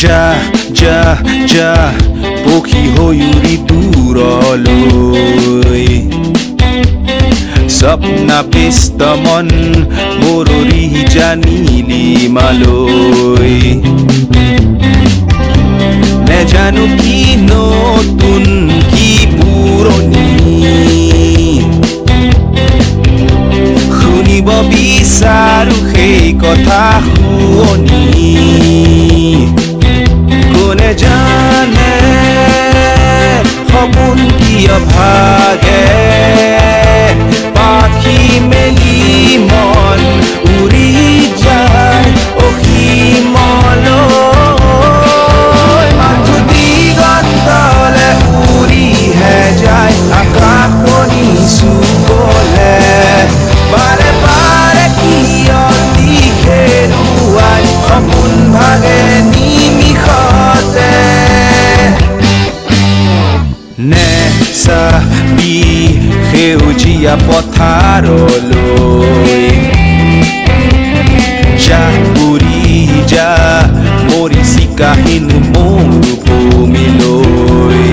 যা যা যা পক্ষী হৈ উৰি দূৰলৈ স্বপ্নাপিষ্ট মন মৰৰি জানিলি মালৈ নেজানো কি নতুন কি পুৰণি শুনিব বিচাৰো সেই কথা শুৱনি। John চাহ দি সেউজীয়া পথাৰলৈ যা পুৰি যা মৰিচি কাহিন মোৰ ভূমিলৈ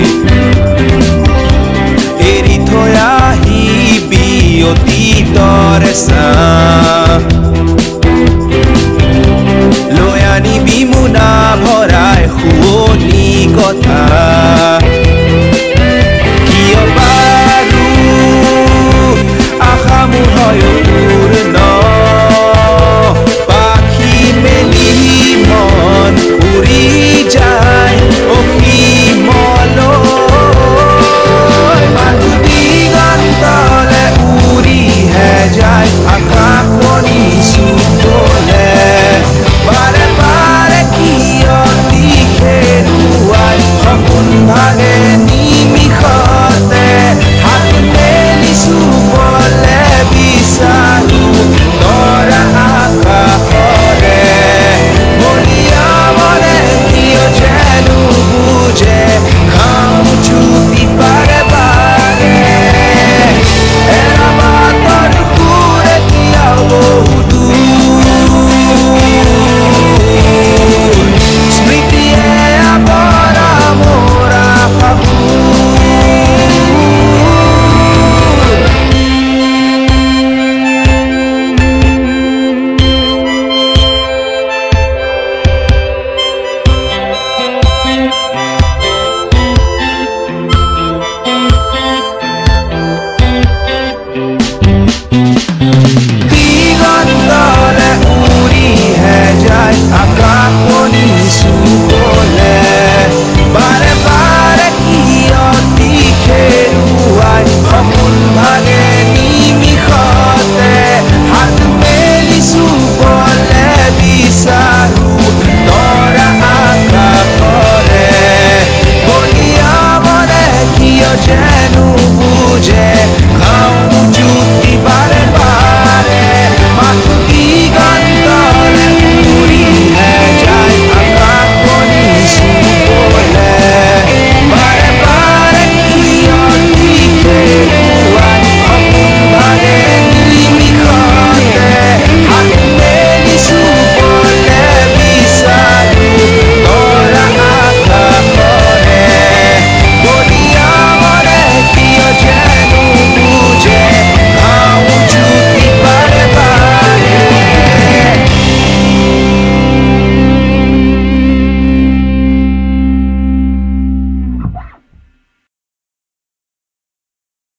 এৰি থৈ আহিবি অতীতৰে চাহ লৈ আনিবি মোনা ভৰাই শুৱনি কথা